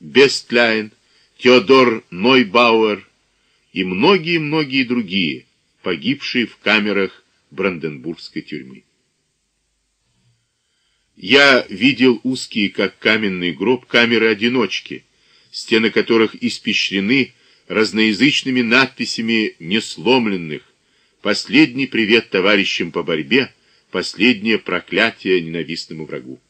Бестляйн, Теодор Нойбауэр и многие-многие другие, погибшие в камерах Бранденбургской тюрьмы. Я видел узкие, как каменный гроб, камеры-одиночки, стены которых испещрены разноязычными надписями несломленных «Последний привет товарищам по борьбе», «Последнее проклятие ненавистному врагу».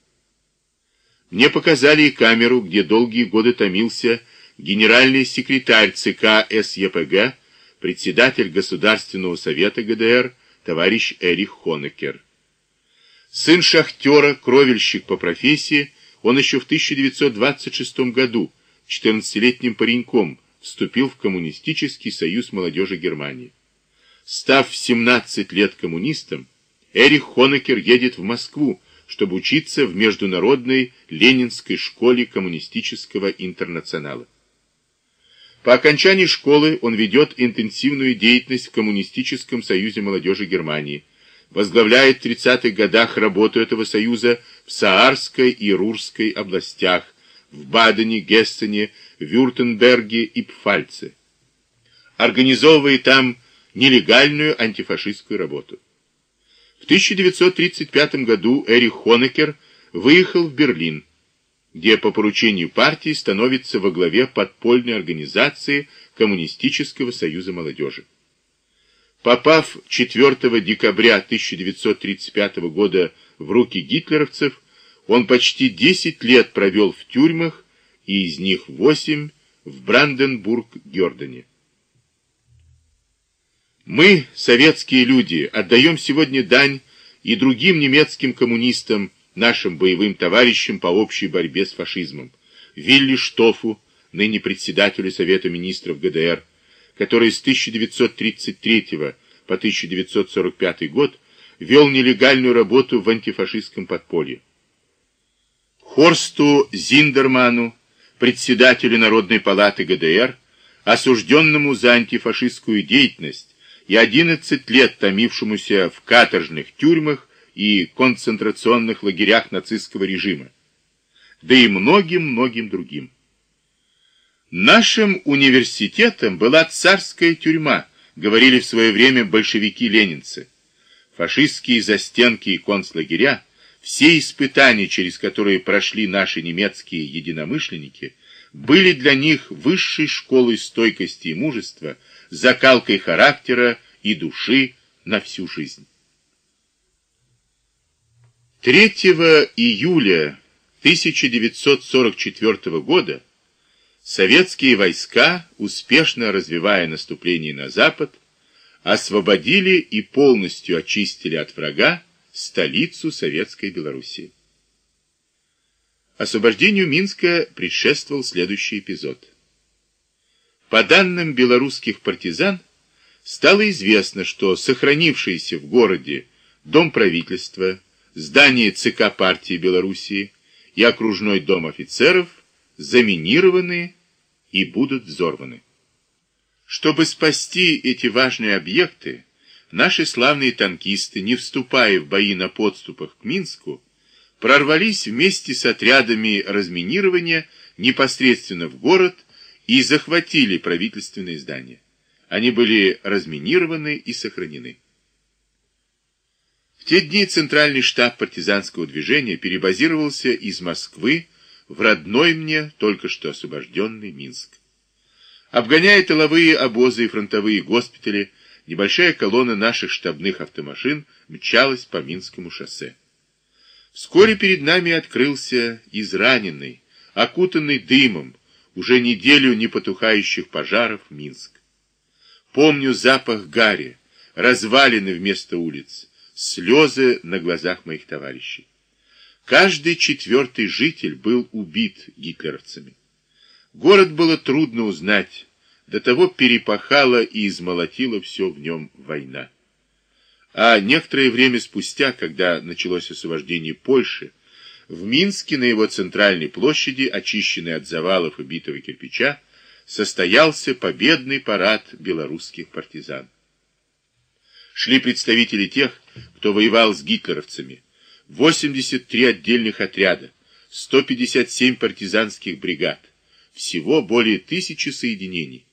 Мне показали и камеру, где долгие годы томился генеральный секретарь ЦК СЕПГ, председатель Государственного совета ГДР, товарищ Эрих Хонекер. Сын шахтера, кровельщик по профессии, он еще в 1926 году 14-летним пареньком вступил в Коммунистический союз молодежи Германии. Став в 17 лет коммунистом, Эрих Хонекер едет в Москву, чтобы учиться в Международной Ленинской школе коммунистического интернационала. По окончании школы он ведет интенсивную деятельность в Коммунистическом союзе молодежи Германии, возглавляет в 30-х годах работу этого союза в Саарской и Рурской областях, в Бадене, Гессене, Вюртемберге и Пфальце. Организовывая там нелегальную антифашистскую работу. В 1935 году Эрих Хонекер выехал в Берлин, где по поручению партии становится во главе подпольной организации Коммунистического союза молодежи. Попав 4 декабря 1935 года в руки гитлеровцев, он почти 10 лет провел в тюрьмах, и из них 8 в Бранденбург-Гердене. Мы, советские люди, отдаем сегодня дань и другим немецким коммунистам, нашим боевым товарищам по общей борьбе с фашизмом, Вилли Штофу, ныне председателю Совета министров ГДР, который с 1933 по 1945 год вел нелегальную работу в антифашистском подполье. Хорсту Зиндерману, председателю Народной палаты ГДР, осужденному за антифашистскую деятельность, и 11 лет томившемуся в каторжных тюрьмах и концентрационных лагерях нацистского режима, да и многим-многим другим. Нашим университетом была царская тюрьма, говорили в свое время большевики-ленинцы. Фашистские застенки и концлагеря, все испытания, через которые прошли наши немецкие единомышленники, были для них высшей школой стойкости и мужества, закалкой характера и души на всю жизнь. 3 июля 1944 года советские войска, успешно развивая наступление на запад, освободили и полностью очистили от врага столицу Советской Белоруссии. Освобождению Минска предшествовал следующий эпизод. По данным белорусских партизан, стало известно, что сохранившийся в городе Дом правительства, здание ЦК партии Белоруссии и окружной дом офицеров заминированы и будут взорваны. Чтобы спасти эти важные объекты, наши славные танкисты, не вступая в бои на подступах к Минску, прорвались вместе с отрядами разминирования непосредственно в город и захватили правительственные здания. Они были разминированы и сохранены. В те дни центральный штаб партизанского движения перебазировался из Москвы в родной мне, только что освобожденный Минск. Обгоняя тыловые обозы и фронтовые госпитали, небольшая колонна наших штабных автомашин мчалась по Минскому шоссе. Вскоре перед нами открылся израненный, окутанный дымом, уже неделю не потухающих пожаров Минск. Помню запах гари, развалины вместо улиц, слезы на глазах моих товарищей. Каждый четвертый житель был убит гитлеровцами. Город было трудно узнать, до того перепахала и измолотила все в нем война. А некоторое время спустя, когда началось освобождение Польши, в Минске на его центральной площади, очищенной от завалов и битого кирпича, состоялся победный парад белорусских партизан. Шли представители тех, кто воевал с гитлеровцами, 83 отдельных отряда, 157 партизанских бригад, всего более тысячи соединений.